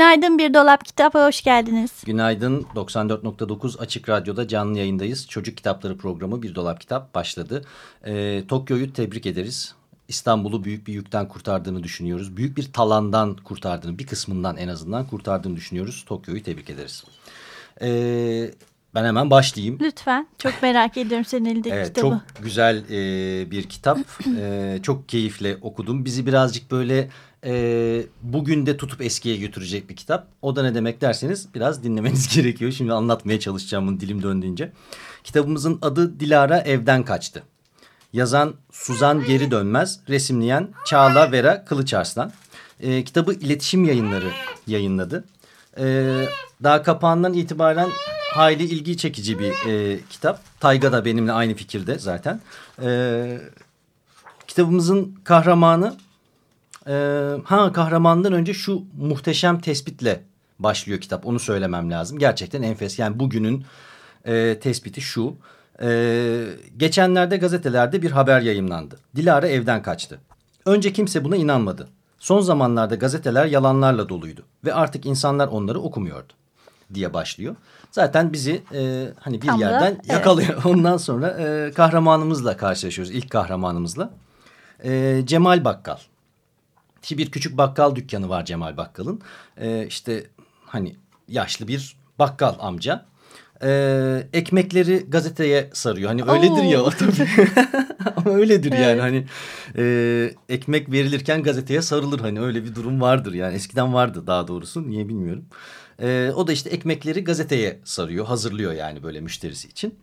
Günaydın Bir Dolap Kitap'a hoş geldiniz. Günaydın. 94.9 Açık Radyo'da canlı yayındayız. Çocuk Kitapları programı Bir Dolap Kitap başladı. Ee, Tokyo'yu tebrik ederiz. İstanbul'u büyük bir yükten kurtardığını düşünüyoruz. Büyük bir talandan kurtardığını, bir kısmından en azından kurtardığını düşünüyoruz. Tokyo'yu tebrik ederiz. Ee, ben hemen başlayayım. Lütfen. Çok merak ediyorum senin elindeki evet, kitabı. Çok güzel e, bir kitap. e, çok keyifle okudum. Bizi birazcık böyle e, bugün de tutup eskiye götürecek bir kitap. O da ne demek derseniz biraz dinlemeniz gerekiyor. Şimdi anlatmaya çalışacağım bunu dilim döndüğünce. Kitabımızın adı Dilara Evden Kaçtı. Yazan Suzan Geri Dönmez, resimleyen Çağla Vera Kılıçarslan. E, kitabı iletişim yayınları yayınladı. E, daha kapağından itibaren hayli ilgi çekici bir e, kitap. Tayga da benimle aynı fikirde zaten. E, kitabımızın kahramanı, e, ha kahramandan önce şu muhteşem tespitle başlıyor kitap. Onu söylemem lazım. Gerçekten enfes. Yani bugünün e, tespiti şu. Ee, geçenlerde gazetelerde bir haber yayımlandı. Dilara evden kaçtı. Önce kimse buna inanmadı. Son zamanlarda gazeteler yalanlarla doluydu ve artık insanlar onları okumuyordu diye başlıyor. Zaten bizi e, hani bir Tam da, yerden evet. yakalıyor. Ondan sonra e, kahramanımızla karşılaşıyoruz. İlk kahramanımızla. E, Cemal Bakkal. Bir küçük bakkal dükkanı var Cemal Bakkal'ın. E, işte hani yaşlı bir bakkal amca. E, ekmekleri gazeteye sarıyor. Hani öyledir ya o tabii. Ama öyledir yani Evet. hani e, ekmek verilirken gazeteye sarılır. Hani öyle bir durum vardır yani eskiden vardı daha doğrusu niye bilmiyorum. E, o da işte ekmekleri gazeteye sarıyor hazırlıyor yani böyle müşterisi için.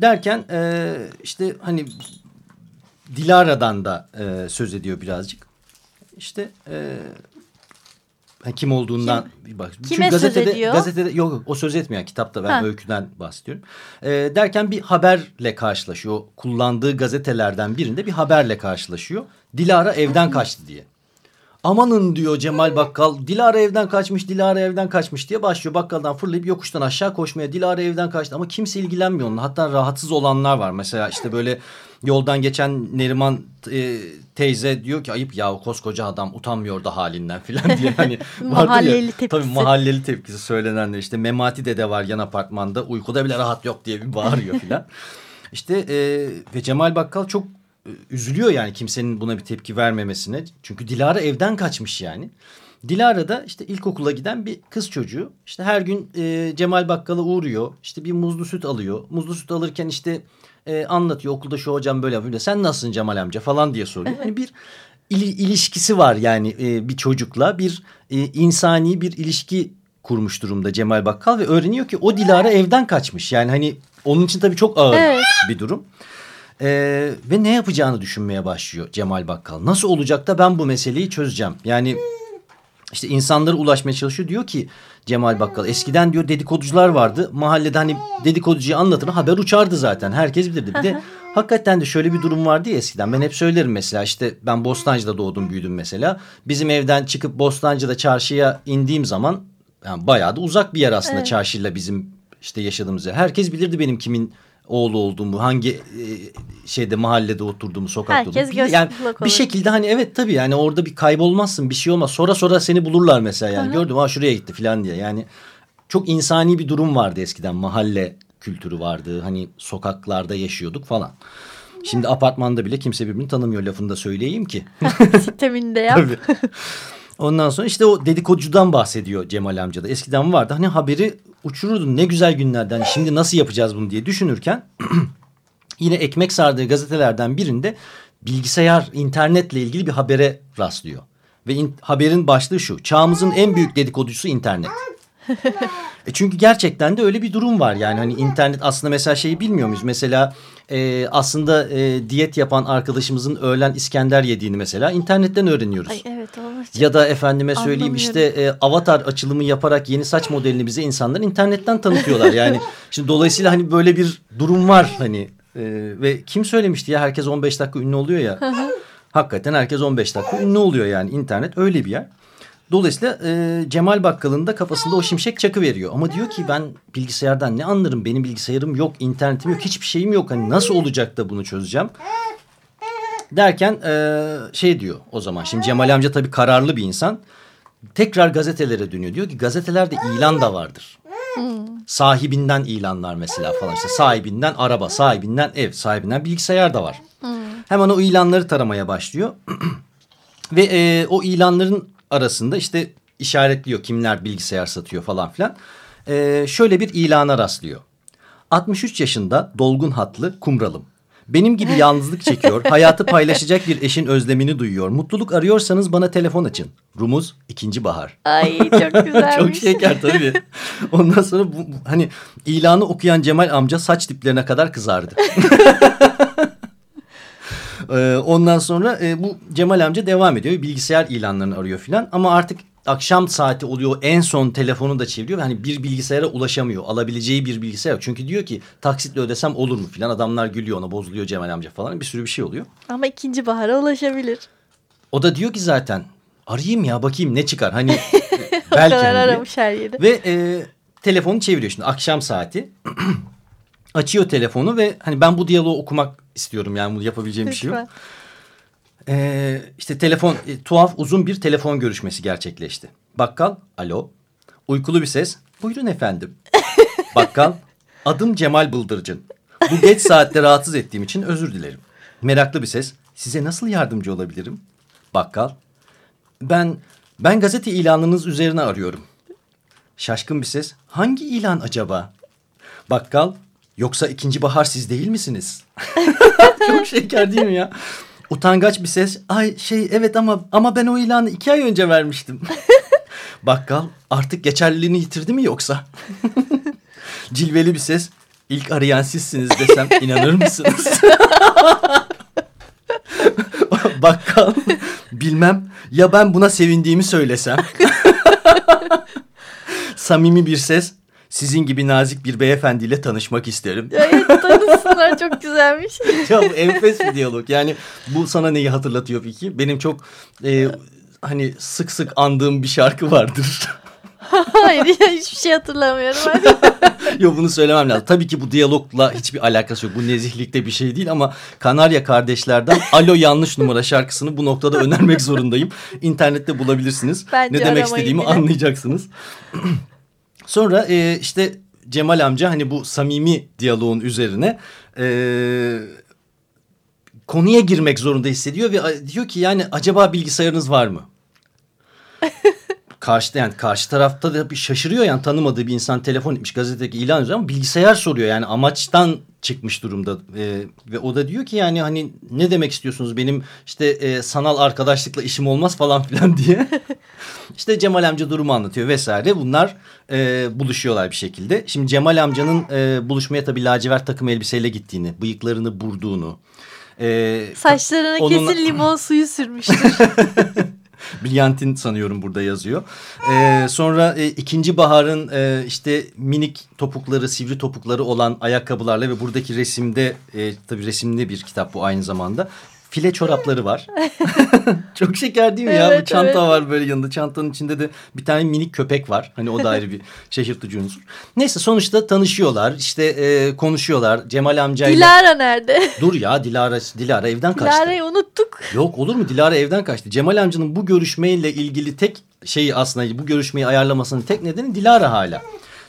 Derken e, işte hani Dilara'dan da e, söz ediyor birazcık. İşte e, kim olduğundan bir bak. kime söz ediyor? Gazetede yok yok o söz etmiyor kitapta ben Ha. öyküden bahsediyorum. E, derken bir haberle karşılaşıyor. Kullandığı gazetelerden birinde bir haberle karşılaşıyor. Dilara evden kaçtı diye. Amanın diyor Cemal Bakkal Dilara evden kaçmış Dilara evden kaçmış diye başlıyor. Bakkaldan fırlayıp yokuştan aşağı koşmaya Dilara evden kaçtı ama kimse ilgilenmiyor onunla. Hatta rahatsız olanlar var. Mesela işte böyle yoldan geçen Neriman e, teyze diyor ki ayıp ya koskoca adam utanmıyor da halinden filan diye. Hani vardır ya, Mahalleli tepkisi. Tabii mahalleli tepkisi söylenenler işte Memati dede var yan apartmanda uykuda bile rahat yok diye bir bağırıyor filan. İşte e, ve Cemal Bakkal çok üzülüyor yani kimsenin buna bir tepki vermemesine. Çünkü Dilara evden kaçmış yani. Dilara da işte ilkokula giden bir kız çocuğu. İşte her gün e, Cemal Bakkal'a uğruyor. İşte bir muzlu süt alıyor. Muzlu süt alırken işte e, anlatıyor. Okulda şu hocam böyle yapıyor. Sen nasılsın Cemal amca falan diye soruyor. Hani bir ili- ilişkisi var yani e, bir çocukla. Bir e, insani bir ilişki kurmuş durumda Cemal Bakkal. Ve öğreniyor ki o Dilara evden kaçmış. Yani hani onun için tabii çok ağır Evet. bir durum. Ee, ve ne yapacağını düşünmeye başlıyor Cemal Bakkal. Nasıl olacak da ben bu meseleyi çözeceğim. Yani işte insanlara ulaşmaya çalışıyor. Diyor ki Cemal Bakkal eskiden diyor dedikoducular vardı. Mahallede hani dedikoducuyu anlatır haber uçardı zaten. Herkes bilirdi. Bir de hakikaten de şöyle bir durum vardı ya eskiden. Ben hep söylerim mesela işte ben Bostancı'da doğdum büyüdüm mesela. Bizim evden çıkıp Bostancı'da çarşıya indiğim zaman yani bayağı da uzak bir yer aslında Evet. çarşıyla bizim işte yaşadığımız yer. Herkes bilirdi benim kimin oğlu olduğumu, hangi e, şeyde mahallede oturduğumu, sokakta Herkes olduğumu. Yani bir şekilde hani evet tabii yani orada bir kaybolmazsın, bir şey olmaz. Sonra sonra seni bulurlar mesela yani. Gördüm ha şuraya gitti falan diye. Yani çok insani bir durum vardı eskiden. Mahalle kültürü vardı. Hani sokaklarda yaşıyorduk falan. Şimdi apartmanda bile kimse birbirini tanımıyor lafını da söyleyeyim ki. Sitemini de yap. Tabii. Ondan sonra işte o dedikoducudan bahsediyor Cemal amca da. Eskiden vardı. Hani haberi uçururdun ne güzel günlerden. Şimdi nasıl yapacağız bunu diye düşünürken yine ekmek sardığı gazetelerden birinde bilgisayar, internetle ilgili bir habere rastlıyor. Ve in- haberin başlığı şu. Çağımızın en büyük dedikoducusu internet. E çünkü gerçekten de öyle bir durum var. Yani hani internet aslında mesela şeyi bilmiyor muyuz? Mesela e, aslında e, diyet yapan arkadaşımızın öğlen İskender yediğini mesela internetten öğreniyoruz. Ay evet o Ya da efendime söyleyeyim işte e, avatar açılımı yaparak yeni saç modelini bize insanlar internetten tanıtıyorlar. Yani şimdi dolayısıyla hani böyle bir durum var hani e, ve kim söylemişti ya herkes 15 dakika ünlü oluyor ya. Hakikaten herkes 15 dakika ünlü oluyor yani internet öyle bir yer. Dolayısıyla e, Cemal Bakkal'ın da kafasında o şimşek çakı veriyor. Ama diyor ki ben bilgisayardan ne anlarım? Benim bilgisayarım yok, internetim yok, hiçbir şeyim yok. Hani nasıl olacak da bunu çözeceğim? Derken e, şey diyor o zaman. Şimdi Cemal amca tabii kararlı bir insan. Tekrar gazetelere dönüyor. Diyor ki gazetelerde ilan da vardır. Sahibinden ilanlar mesela falan işte sahibinden araba, sahibinden ev, sahibinden bilgisayar da var. Hemen o ilanları taramaya başlıyor. Ve e, o ilanların arasında işte işaretliyor kimler bilgisayar satıyor falan filan. E, şöyle bir ilana rastlıyor. 63 yaşında dolgun hatlı kumralım. Benim gibi yalnızlık çekiyor, hayatı paylaşacak bir eşin özlemini duyuyor. Mutluluk arıyorsanız bana telefon açın. Rumuz ikinci bahar. Ay çok güzelmiş. Çok şeker tabii. Ondan sonra bu, bu- hani ilanı okuyan Cemal amca saç diplerine kadar kızardı. Ee, ondan sonra e, bu Cemal amca devam ediyor. Bilgisayar ilanlarını arıyor filan. Ama artık akşam saati oluyor. En son telefonu da çeviriyor. Hani bir bilgisayara ulaşamıyor. Alabileceği bir bilgisayar yok. Çünkü diyor ki taksitle ödesem olur mu filan. Adamlar gülüyor ona bozuluyor Cemal amca falan. Bir sürü bir şey oluyor. Ama ikinci bahara ulaşabilir. O da diyor ki zaten arayayım ya bakayım ne çıkar. Hani belki hani aramış her yeri. Ve e, telefonu çeviriyor şimdi akşam saati. Açıyor telefonu ve hani ben bu diyaloğu okumak istiyorum yani bunu yapabileceğim bir şey yok. Lütfen. Ee, işte telefon e, tuhaf uzun bir telefon görüşmesi gerçekleşti. Bakkal alo. Uykulu bir ses. Buyurun efendim. Bakkal adım Cemal Bıldırcın. Bu geç saatte rahatsız ettiğim için özür dilerim. Meraklı bir ses. Size nasıl yardımcı olabilirim? Bakkal ben ben gazete ilanınız üzerine arıyorum. Şaşkın bir ses. Hangi ilan acaba? Bakkal yoksa ikinci bahar siz değil misiniz? Çok şeker değil mi ya? Utangaç bir ses. Ay şey evet ama ama ben o ilanı iki ay önce vermiştim. Bakkal artık geçerliliğini yitirdi mi yoksa? Cilveli bir ses. İlk arayan sizsiniz desem inanır mısınız? Bakkal bilmem ya ben buna sevindiğimi söylesem. Samimi bir ses. Sizin gibi nazik bir beyefendiyle tanışmak isterim. Evet tanısınlar çok güzelmiş. ya bu enfes bir diyalog. Yani bu sana neyi hatırlatıyor peki? Benim çok e, hani sık sık andığım bir şarkı vardır. Hayır ya, hiçbir şey hatırlamıyorum. Yok bunu söylemem lazım. Tabii ki bu diyalogla hiçbir alakası yok. Bu nezihlikte bir şey değil ama Kanarya kardeşlerden Alo Yanlış Numara şarkısını bu noktada önermek zorundayım. İnternette bulabilirsiniz. Bence ne demek istediğimi bile. anlayacaksınız. Sonra e, işte Cemal amca hani bu samimi diyaloğun üzerine e, konuya girmek zorunda hissediyor ve diyor ki yani acaba bilgisayarınız var mı? Karşı, yani karşı tarafta da bir şaşırıyor yani tanımadığı bir insan telefon etmiş gazetedeki ilan ama bilgisayar soruyor yani amaçtan çıkmış durumda Ee, ve o da diyor ki yani hani ne demek istiyorsunuz benim işte e, sanal arkadaşlıkla işim olmaz falan filan diye. işte Cemal amca durumu anlatıyor vesaire bunlar e, buluşuyorlar bir şekilde. Şimdi Cemal amcanın e, buluşmaya tabii lacivert takım elbiseyle gittiğini bıyıklarını burduğunu. E, Saçlarına Onunla- kesin limon suyu sürmüştür. Brilyantin sanıyorum burada yazıyor. Ee, sonra e, ikinci baharın e, işte minik topukları, sivri topukları olan ayakkabılarla ve buradaki resimde e, tabii resimli bir kitap bu aynı zamanda. File çorapları var. Çok şeker değil mi ya? Evet, Bir çanta evet. var böyle yanında. Çantanın içinde de bir tane minik köpek var. Hani o da ayrı bir şaşırtıcı unsur. Neyse sonuçta tanışıyorlar. İşte e, konuşuyorlar. Cemal amcayla. Dilara nerede? Dur ya Dilara, Dilara evden kaçtı. Dilara'yı unuttuk. Yok olur mu? Dilara evden kaçtı. Cemal amcanın bu görüşmeyle ilgili tek şeyi aslında bu görüşmeyi ayarlamasının tek nedeni Dilara hala.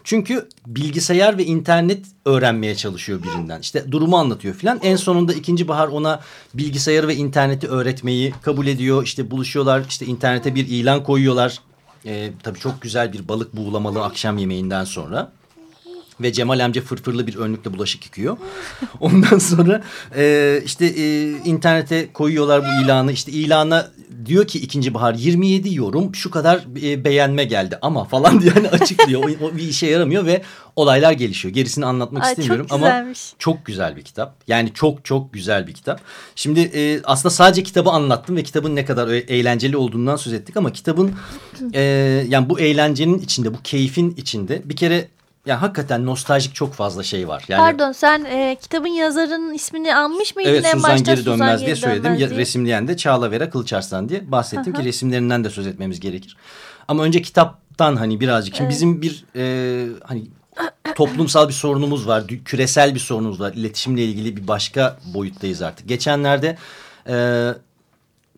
Çünkü bilgisayar ve internet öğrenmeye çalışıyor birinden. İşte durumu anlatıyor filan. En sonunda ikinci bahar ona bilgisayarı ve interneti öğretmeyi kabul ediyor. İşte buluşuyorlar. İşte internete bir ilan koyuyorlar. Ee, tabii çok güzel bir balık buğulamalı akşam yemeğinden sonra. Ve Cemal amca fırfırlı bir önlükle bulaşık yıkıyor. Ondan sonra e, işte e, internete koyuyorlar bu ilanı. İşte ilana diyor ki ikinci bahar 27 yorum şu kadar e, beğenme geldi ama falan diye hani açıklıyor. o, o bir işe yaramıyor ve olaylar gelişiyor. Gerisini anlatmak Ay, istemiyorum çok ama çok güzel bir kitap. Yani çok çok güzel bir kitap. Şimdi e, aslında sadece kitabı anlattım ve kitabın ne kadar e- eğlenceli olduğundan söz ettik ama kitabın e, yani bu eğlencenin içinde, bu keyfin içinde bir kere yani hakikaten nostaljik çok fazla şey var. Yani Pardon sen e, kitabın yazarının ismini anmış mıydın Evet en Suzan başta? Geri Dönmez Suzan diye Geri söyledim. Dönmez Ya, diye. resimleyen de Çağla Vera Kılıçarslan diye bahsettim ki resimlerinden de söz etmemiz gerekir. Ama önce kitaptan hani birazcık. Şimdi bizim bir e, hani toplumsal bir sorunumuz var. Küresel bir sorunumuz var. İletişimle ilgili bir başka boyuttayız artık. Geçenlerde e,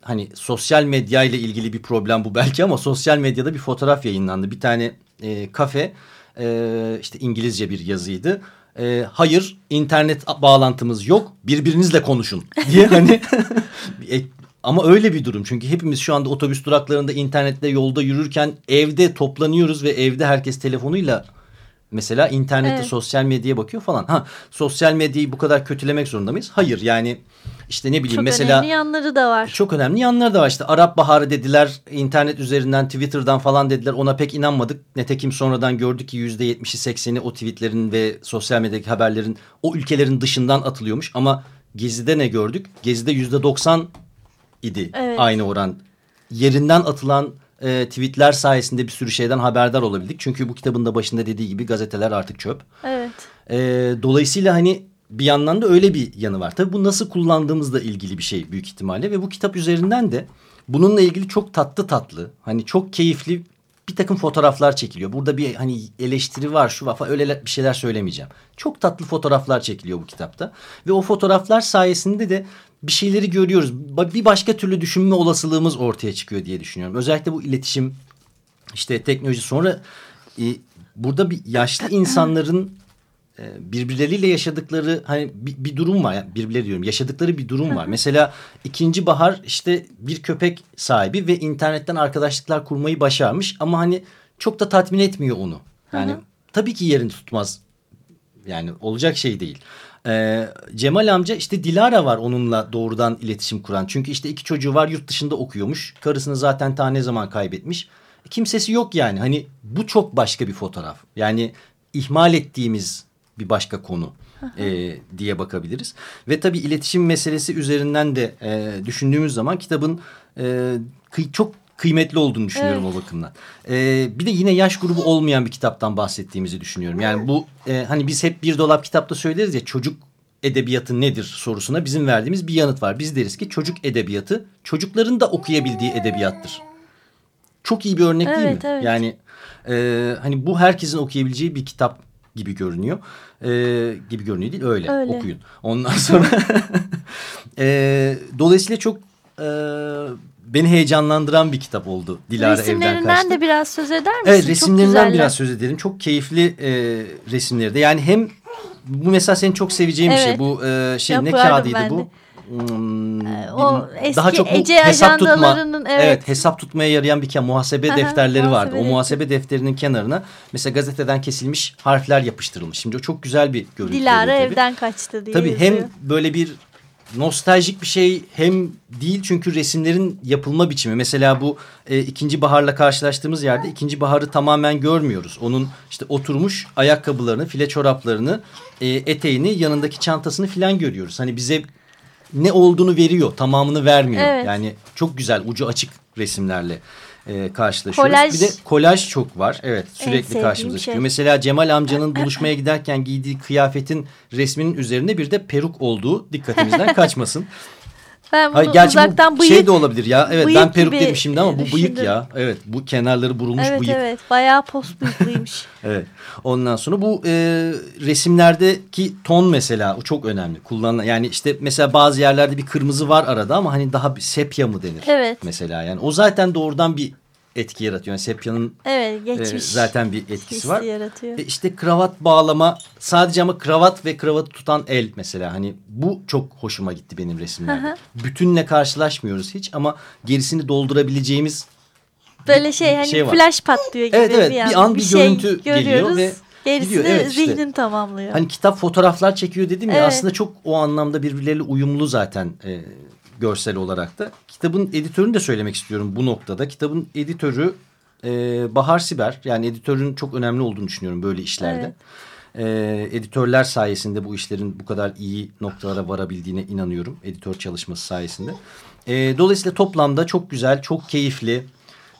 hani sosyal medya ile ilgili bir problem bu belki ama sosyal medyada bir fotoğraf yayınlandı. Bir tane e, kafe e, işte İngilizce bir yazıydı. E, hayır internet bağlantımız yok birbirinizle konuşun diye hani e, ama öyle bir durum çünkü hepimiz şu anda otobüs duraklarında internette yolda yürürken evde toplanıyoruz ve evde herkes telefonuyla mesela internette Evet. sosyal medyaya bakıyor falan. Ha sosyal medyayı bu kadar kötülemek zorunda mıyız? Hayır yani işte ne bileyim Çok mesela önemli yanları da var. çok önemli yanları da var işte Arap Baharı dediler internet üzerinden Twitter'dan falan dediler ona pek inanmadık. Netekim sonradan gördük ki yüzde yetmişi sekseni o tweetlerin ve sosyal medyadaki haberlerin o ülkelerin dışından atılıyormuş ama Gezi'de ne gördük? Gezi'de yüzde doksan idi Evet. aynı oran. Yerinden atılan e, tweetler sayesinde bir sürü şeyden haberdar olabildik. Çünkü bu kitabın da başında dediği gibi gazeteler artık çöp. Evet. E, dolayısıyla hani bir yandan da öyle bir yanı var. Tabii bu nasıl kullandığımızla ilgili bir şey büyük ihtimalle. Ve bu kitap üzerinden de bununla ilgili çok tatlı tatlı hani çok keyifli bir takım fotoğraflar çekiliyor. Burada bir hani eleştiri var şu var falan öyle bir şeyler söylemeyeceğim. Çok tatlı fotoğraflar çekiliyor bu kitapta. Ve o fotoğraflar sayesinde de bir şeyleri görüyoruz. Bir başka türlü düşünme olasılığımız ortaya çıkıyor diye düşünüyorum. Özellikle bu iletişim işte teknoloji sonra e, burada bir yaşlı insanların e, birbirleriyle yaşadıkları hani bir, bir durum var. Yani birbirleri diyorum yaşadıkları bir durum var. Mesela ikinci bahar işte bir köpek sahibi ve internetten arkadaşlıklar kurmayı başarmış ama hani çok da tatmin etmiyor onu. Yani tabii ki yerini tutmaz. Yani olacak şey değil. Ee, Cemal amca işte Dilara var onunla doğrudan iletişim kuran. Çünkü işte iki çocuğu var yurt dışında okuyormuş. Karısını zaten ta ne zaman kaybetmiş. Kimsesi yok yani. Hani bu çok başka bir fotoğraf. Yani ihmal ettiğimiz bir başka konu e, diye bakabiliriz. Ve tabii iletişim meselesi üzerinden de e, düşündüğümüz zaman kitabın e, çok kıymetli olduğunu düşünüyorum o bakımdan. E, bir de yine yaş grubu olmayan bir kitaptan bahsettiğimizi düşünüyorum. Yani bu e, hani biz hep bir dolap kitapta söyleriz ya çocuk edebiyatı nedir sorusuna bizim verdiğimiz bir yanıt var. Biz deriz ki çocuk edebiyatı çocukların da okuyabildiği edebiyattır. Çok iyi bir örnek değil mi? Evet, evet. Yani e, hani bu herkesin okuyabileceği bir kitap gibi görünüyor. E, gibi görünüyor değil öyle, Öyle. okuyun. Ondan sonra e, dolayısıyla çok e, beni heyecanlandıran bir kitap oldu Dilara Evden Resimlerinden Kaçtı. de biraz söz eder misin? Evet Çok resimlerinden güzeller. biraz söz edelim. Çok keyifli e, resimleri de. Yani hem bu mesela senin çok seveceğin bir şey. Evet. Bu e, şey ne Yapardım kağıdıydı ben bu? de. Hmm, o bir- eski Ece hesap tutma. ajandalarının, evet. hesap tutmaya yarayan bir kağıt. Muhasebe defterleri vardı. O muhasebe defterinin kenarına mesela gazeteden kesilmiş harfler yapıştırılmış. Şimdi o çok güzel bir görüntü. Dilara tabii. evden kaçtı diye Tabii yazıyor. hem böyle bir nostaljik bir şey hem değil çünkü resimlerin yapılma biçimi. Mesela bu e, ikinci baharla karşılaştığımız yerde ikinci baharı tamamen görmüyoruz. Onun işte oturmuş ayakkabılarını, file çoraplarını, e, eteğini, yanındaki çantasını filan görüyoruz. Hani bize ne olduğunu veriyor, tamamını vermiyor. Evet. Yani çok güzel ucu açık resimlerle e, karşılaşıyoruz. Kolaj. Bir de kolaj çok var. Evet sürekli karşımıza şey. çıkıyor. Mesela Cemal amcanın buluşmaya giderken giydiği kıyafetin resminin üzerinde bir de peruk olduğu dikkatimizden kaçmasın. Ben bunu Hayır, gerçi uzaktan bu bıyık... şey de olabilir ya. Evet bıyık ben peruk dedim şimdi ama bu bıyık düşündüm. ya. Evet bu kenarları burulmuş Evet bıyık. evet bayağı post bıyıklıymış. Evet. Ondan sonra bu e, resimlerdeki ton mesela o çok önemli. Kullanılan yani işte mesela bazı yerlerde bir kırmızı var arada ama hani daha bir sepya mı denir? Evet. Mesela yani o zaten doğrudan bir etki yaratıyor. Yani sepyanın Evet e, geçmiş. zaten bir etkisi hissi var. yaratıyor. E işte kravat bağlama sadece ama kravat ve kravatı tutan el mesela hani bu çok hoşuma gitti benim resimlerde. Hı Bütünle karşılaşmıyoruz hiç ama gerisini doldurabileceğimiz Böyle şey hani şey var. flash patlıyor gibi Evet, evet, bir, an. bir an bir şey görüntü geliyor görüyoruz. ve Gerisini gidiyor. Evet, işte. zihnin tamamlıyor. Hani kitap fotoğraflar çekiyor dedim ya Evet. aslında çok o anlamda birbirleriyle uyumlu zaten e, görsel olarak da. Kitabın editörünü de söylemek istiyorum bu noktada. Kitabın editörü e, Bahar Siber. Yani editörün çok önemli olduğunu düşünüyorum böyle işlerde. Evet. E, editörler sayesinde bu işlerin bu kadar iyi noktalara varabildiğine inanıyorum. Editör çalışması sayesinde. E, dolayısıyla toplamda çok güzel, çok keyifli,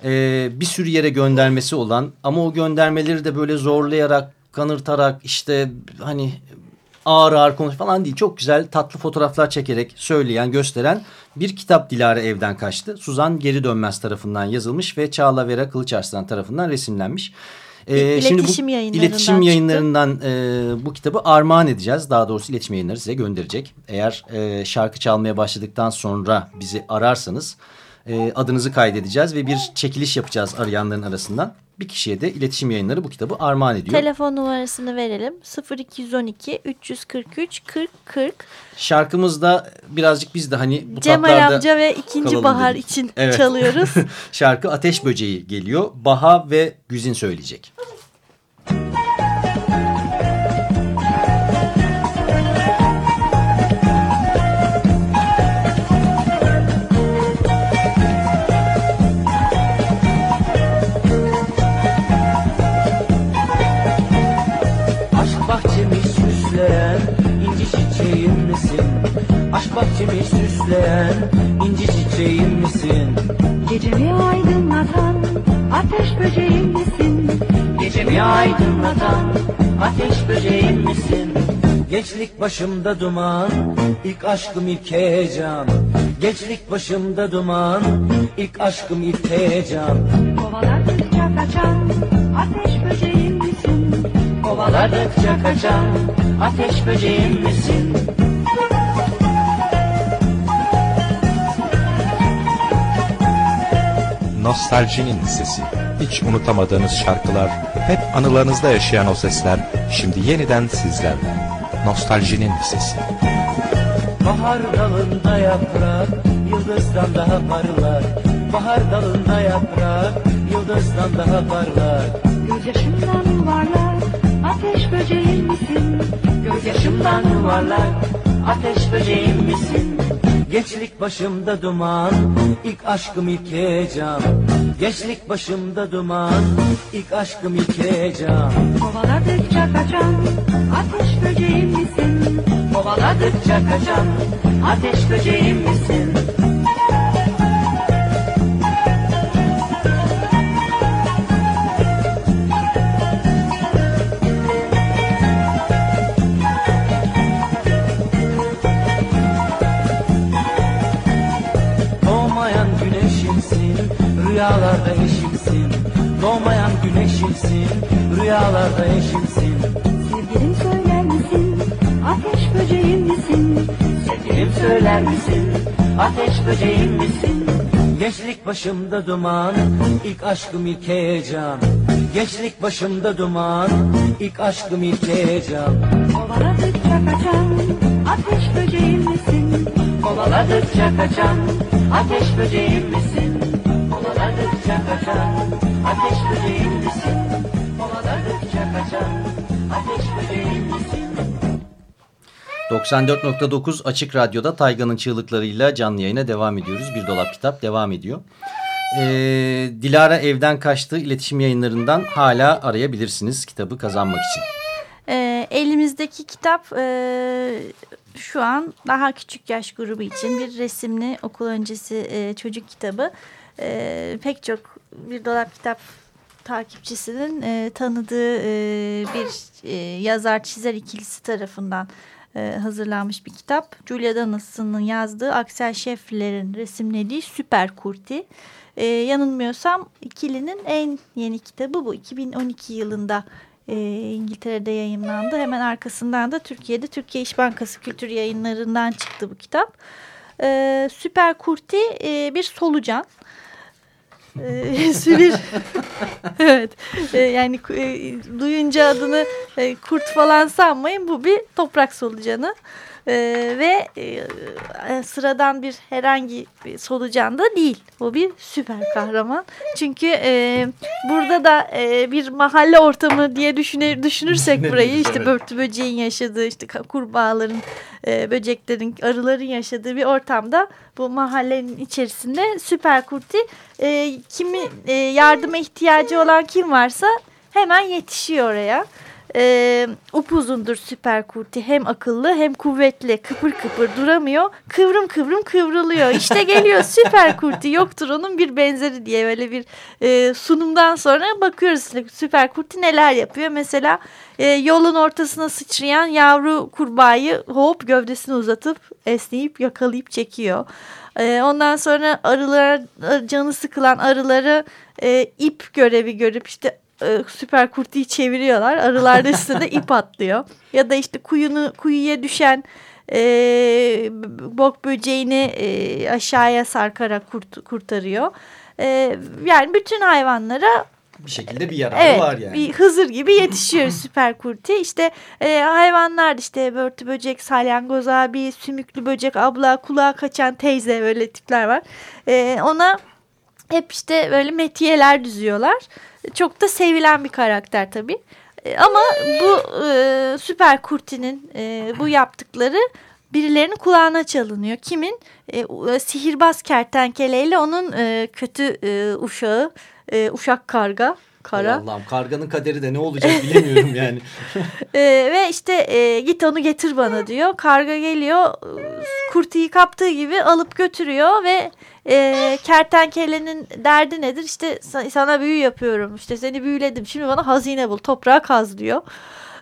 e, bir sürü yere göndermesi olan ama o göndermeleri de böyle zorlayarak, kanırtarak işte hani ağır ağır konuş falan değil. Çok güzel tatlı fotoğraflar çekerek söyleyen, gösteren bir kitap Dilara evden kaçtı. Suzan Geri Dönmez tarafından yazılmış ve Çağla Vera Kılıçarslan tarafından resimlenmiş. Ee, şimdi bu yayınlarından iletişim yayınlarından e, bu kitabı armağan edeceğiz. Daha doğrusu iletişim yayınları size gönderecek. Eğer e, şarkı çalmaya başladıktan sonra bizi ararsanız e, adınızı kaydedeceğiz ve bir çekiliş yapacağız arayanların arasından. Bir kişiye de iletişim yayınları bu kitabı armağan ediyor. Telefon numarasını verelim. 0212 343 40 40. Şarkımızda birazcık biz de hani bu Cemal amca ve ikinci bahar dedik. için evet. çalıyoruz. Şarkı Ateş Böceği geliyor. Baha ve Güzin söyleyecek. Bahçemi süsleyen inci çiçeğim misin? Gecemi aydınlatan ateş böceğim misin? Gecemi aydınlatan ateş böceğim misin? Gençlik başımda duman, ilk aşkım ilk heyecan. Gençlik başımda duman, ilk aşkım ilk heyecan. Kovaladıkça kaçan ateş böceğim misin? Kovaladıkça kaçan ateş böceğim misin? Nostaljinin sesi. Hiç unutamadığınız şarkılar, hep anılarınızda yaşayan o sesler, şimdi yeniden sizlerle. Nostaljinin sesi. Bahar dalında yaprak, yıldızdan daha parlar. Bahar dalında yaprak, yıldızdan daha parlar. Gözyaşımdan yuvarlak, ateş böceğim misin? Gözyaşımdan yuvarlak, ateş böceğim misin? Gençlik başımda duman, ilk aşkım ilk heyecan. Gençlik başımda duman, ilk aşkım ilk heyecan. Kovaladıkça kaçan, ateş böceğim misin? Kovaladıkça kaçan, ateş böceğim misin? 'Söyler misin? Ateş böceğim misin? Gençlik başımda duman, ilk aşkım ilk heyecan. Gençlik başımda duman, ilk aşkım ilk heyecan. Kovaladıkça kaçan, ateş böceğim misin? Kovaladıkça kaçan, ateş böceğim misin? Kovaladıkça kaçan, ateş böceğim misin? Kovaladıkça kaçan, ateş böceğim misin? 94.9 Açık Radyo'da Taygan'ın çığlıklarıyla canlı yayına devam ediyoruz. Bir Dolap Kitap devam ediyor. Ee, Dilara evden kaçtı iletişim yayınlarından hala arayabilirsiniz kitabı kazanmak için. Ee, elimizdeki kitap e, şu an daha küçük yaş grubu için bir resimli okul öncesi e, çocuk kitabı. E, pek çok Bir Dolap Kitap takipçisinin e, tanıdığı e, bir e, yazar çizer ikilisi tarafından e, hazırlanmış bir kitap. Julia Donaldson'ın yazdığı Axel Scheffler'in resimlediği Süper Kurti. E, yanılmıyorsam ikilinin en yeni kitabı bu. 2012 yılında e, İngiltere'de yayınlandı. Hemen arkasından da Türkiye'de Türkiye İş Bankası Kültür Yayınları'ndan çıktı bu kitap. E, Süper Kurti e, bir solucan. Ee, bir evet. Ee, yani e, duyunca adını e, kurt falan sanmayın. Bu bir toprak solucanı E, ve e, sıradan bir herhangi bir solucan da değil. O bir süper kahraman. Çünkü e, burada da e, bir mahalle ortamı diye düşünür, düşünürsek burayı işte börtü böceğin yaşadığı işte kurbağaların, e, böceklerin, arıların yaşadığı bir ortamda bu mahallenin içerisinde süper kurti e, kimi e, yardıma ihtiyacı olan kim varsa hemen yetişiyor oraya e, upuzundur süper kurti. Hem akıllı hem kuvvetli. Kıpır kıpır duramıyor. Kıvrım kıvrım kıvrılıyor. İşte geliyor süper kurti. Yoktur onun bir benzeri diye böyle bir e, sunumdan sonra bakıyoruz süper kurti neler yapıyor. Mesela e, yolun ortasına sıçrayan yavru kurbağayı hop gövdesini uzatıp esneyip yakalayıp çekiyor. E, ondan sonra arılar canı sıkılan arıları e, ip görevi görüp işte e, süper kurtiyi çeviriyorlar. Arılar da üstünde ip atlıyor. Ya da işte kuyunu kuyuya düşen e, bok böceğini e, aşağıya sarkarak kurt, kurtarıyor. E, yani bütün hayvanlara bir şekilde bir yararı evet, var yani. Bir Hızır gibi yetişiyor süper kurti. İşte e, hayvanlar işte börtü böcek, salyangoz abi, sümüklü böcek abla, kulağa kaçan teyze böyle tipler var. E, ona hep işte böyle metiyeler düzüyorlar. Çok da sevilen bir karakter tabii. E, ama bu e, Süper Kurti'nin e, bu yaptıkları birilerinin kulağına çalınıyor. Kimin? E, e, sihirbaz kertenkeleyle onun e, kötü e, uşağı, e, uşak karga. Kara. Allah'ım karganın kaderi de ne olacak bilemiyorum yani. e, ve işte e, git onu getir bana diyor. Karga geliyor kurtiyi kaptığı gibi alıp götürüyor ve e, kertenkelenin derdi nedir? İşte sana büyü yapıyorum. İşte seni büyüledim. Şimdi bana hazine bul. Toprağa kaz diyor.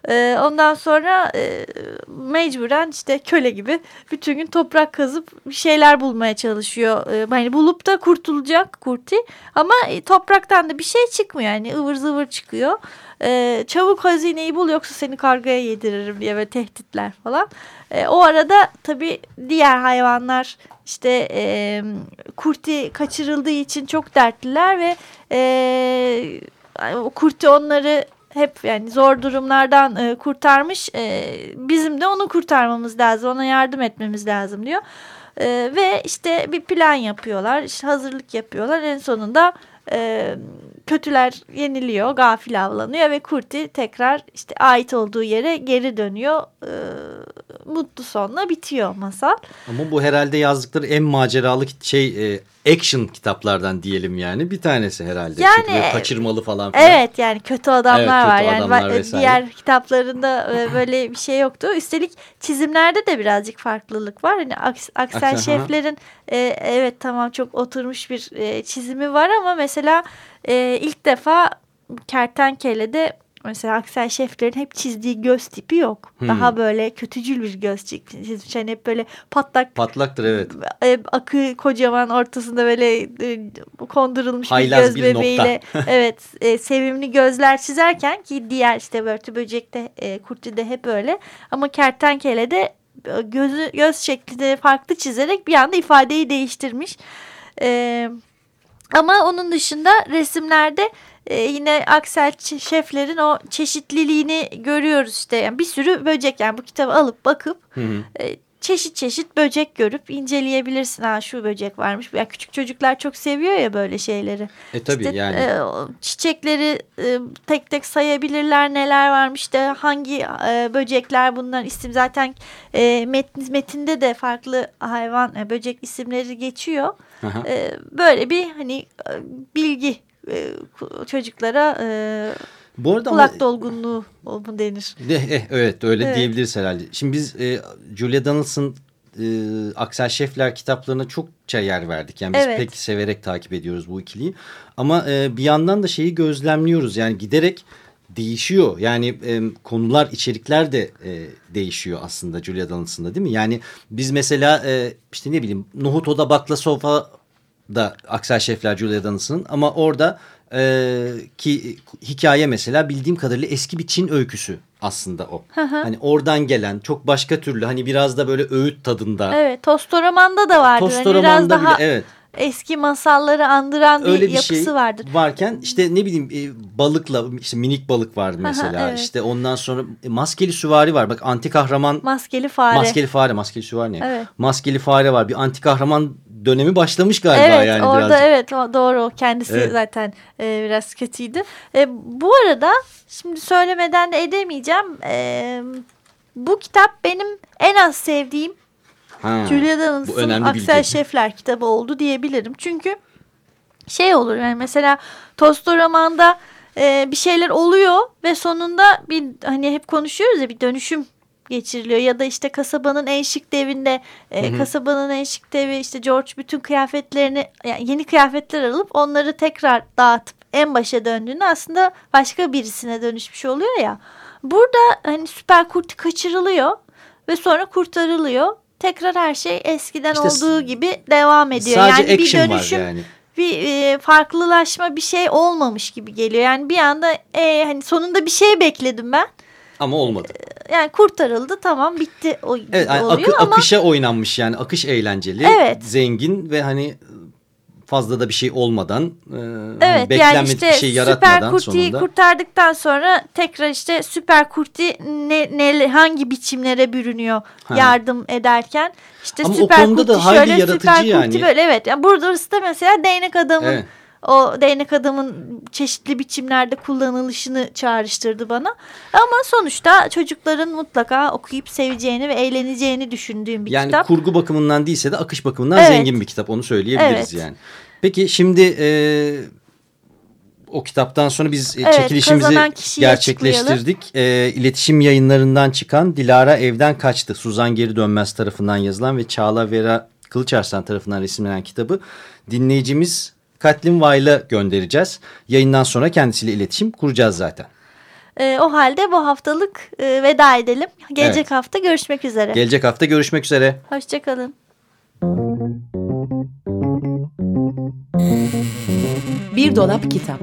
E, ondan sonra e, mecburen işte köle gibi bütün gün toprak kazıp bir şeyler bulmaya çalışıyor. E, yani bulup da kurtulacak kurti. Ama e, topraktan da bir şey çıkmıyor. Yani ıvır zıvır çıkıyor. E, çabuk hazineyi bul yoksa seni kargaya yediririm diye böyle tehditler falan. E, o arada tabii diğer hayvanlar işte e, kurti kaçırıldığı için çok dertliler ve e, kurti onları hep yani zor durumlardan e, kurtarmış. E, bizim de onu kurtarmamız lazım, ona yardım etmemiz lazım diyor. E, ve işte bir plan yapıyorlar, işte hazırlık yapıyorlar. En sonunda e, kötüler yeniliyor, gafil avlanıyor ve Kurti tekrar işte ait olduğu yere geri dönüyor. E, mutlu sonla bitiyor masal. Ama bu herhalde yazdıkları en maceralı şey e, action kitaplardan diyelim yani bir tanesi herhalde. Yani, Çünkü böyle kaçırmalı falan filan. Evet yani kötü adamlar evet, var. Kötü yani adamlar diğer kitaplarında e, böyle bir şey yoktu. Üstelik çizimlerde de birazcık farklılık var. Hani Aks Aksel Şefler'in e, evet tamam çok oturmuş bir e, çizimi var ama mesela e, ilk defa Kertenkele'de mesela Aksel Şefler'in hep çizdiği göz tipi yok. Hmm. Daha böyle kötücül bir göz çizmiş. Yani hep böyle patlak. Patlaktır evet. E, akı kocaman ortasında böyle e, kondurulmuş Haylaz bir göz bir bebeğiyle. evet e, sevimli gözler çizerken ki diğer işte börtü böcekte e, kurtide hep öyle. Ama kertenkelede e, gözü, göz şeklinde farklı çizerek bir anda ifadeyi değiştirmiş. E, ama onun dışında resimlerde e, yine Aksel şeflerin o çeşitliliğini görüyoruz işte. Yani bir sürü böcek yani bu kitabı alıp bakıp hı hı. E, çeşit çeşit böcek görüp inceleyebilirsin. Ha şu böcek varmış. Yani küçük çocuklar çok seviyor ya böyle şeyleri. E tabii işte, yani. E, çiçekleri e, tek tek sayabilirler neler varmış işte hangi e, böcekler bunlar isim zaten e, metin, metinde de farklı hayvan e, böcek isimleri geçiyor. E, böyle bir hani e, bilgi e, çocuklara e, bu arada kulak ama, dolgunluğu mu denir? De, eh, evet öyle evet. diyebiliriz herhalde. Şimdi biz e, Julia Donaldson e, Aksel Şefler kitaplarına çokça yer verdik. Yani biz evet. pek severek takip ediyoruz bu ikiliyi. Ama e, bir yandan da şeyi gözlemliyoruz. Yani giderek değişiyor. Yani e, konular, içerikler de e, değişiyor aslında Julia Donaldson'da değil mi? Yani biz mesela e, işte ne bileyim Nohut Oda Bakla Sofa da Aksel Şefler Julia Donaldson'ın ama orada e, ki hikaye mesela bildiğim kadarıyla eski bir Çin öyküsü aslında o. Hani oradan gelen çok başka türlü hani biraz da böyle öğüt tadında. Evet Tostoroman'da da vardı. Tostoroman'da hani biraz bile evet. eski masalları andıran bir, Öyle bir yapısı şey vardır. varken işte ne bileyim e, balıkla işte minik balık vardı mesela. evet. İşte ondan sonra e, maskeli süvari var. Bak anti kahraman Maskeli fare. maskeli fare maskeli süvari ne? Evet. Maskeli fare var. Bir anti kahraman dönemi başlamış galiba evet yani orada birazcık. evet doğru kendisi Evet. zaten e, biraz kötüydü. E, bu arada şimdi söylemeden de edemeyeceğim. E, bu kitap benim en az sevdiğim Ha, Julia önemli Aksel. Şefler kitabı oldu diyebilirim. Çünkü şey olur yani mesela Tolstoy romanda e, bir şeyler oluyor ve sonunda bir hani hep konuşuyoruz ya bir dönüşüm geçiriliyor ya da işte kasabanın en şık devinde e, kasabanın en şık devi işte George bütün kıyafetlerini yani yeni kıyafetler alıp onları tekrar dağıtıp en başa döndüğünde aslında başka birisine dönüşmüş oluyor ya. Burada hani süper kurti kaçırılıyor ve sonra kurtarılıyor. Tekrar her şey eskiden İşte olduğu gibi devam ediyor. Sadece yani bir dönüşüm yani. bir e, farklılaşma bir şey olmamış gibi geliyor. Yani bir anda e, hani sonunda bir şey bekledim ben. Ama olmadı. Yani kurtarıldı tamam bitti o Evet yani oluyor akı- ama akışa oynanmış yani akış eğlenceli, Evet. zengin ve hani fazla da bir şey olmadan, e, hani evet yani beklenmedik işte bir şey süper yaratmadan kurtiyi sonunda. kurtardıktan sonra tekrar işte süper kurti ne, ne hangi biçimlere bürünüyor Ha. yardım ederken işte Ama süper da kurti hayli şöyle yaratıcı süper kurti yani. böyle evet yani burada da mesela değnek adamın Evet. O değnek adamın çeşitli biçimlerde kullanılışını çağrıştırdı bana. Ama sonuçta çocukların mutlaka okuyup seveceğini ve eğleneceğini düşündüğüm bir Yani kitap. kurgu bakımından değilse de akış bakımından Evet. zengin bir kitap onu söyleyebiliriz Evet. yani. Peki şimdi e, o kitaptan sonra biz e, Evet, çekilişimizi gerçekleştirdik. E, iletişim yayınlarından çıkan Dilara Evden Kaçtı. Suzan Geri Dönmez tarafından yazılan ve Çağla Vera Kılıçarslan tarafından resimlenen kitabı dinleyicimiz Katlin Vay'la göndereceğiz. Yayından sonra kendisiyle iletişim kuracağız zaten. Ee, o halde bu haftalık e, veda edelim. Gelecek Evet. hafta görüşmek üzere. Gelecek hafta görüşmek üzere. Hoşçakalın. Bir dolap kitap.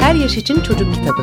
Her yaş için çocuk kitabı.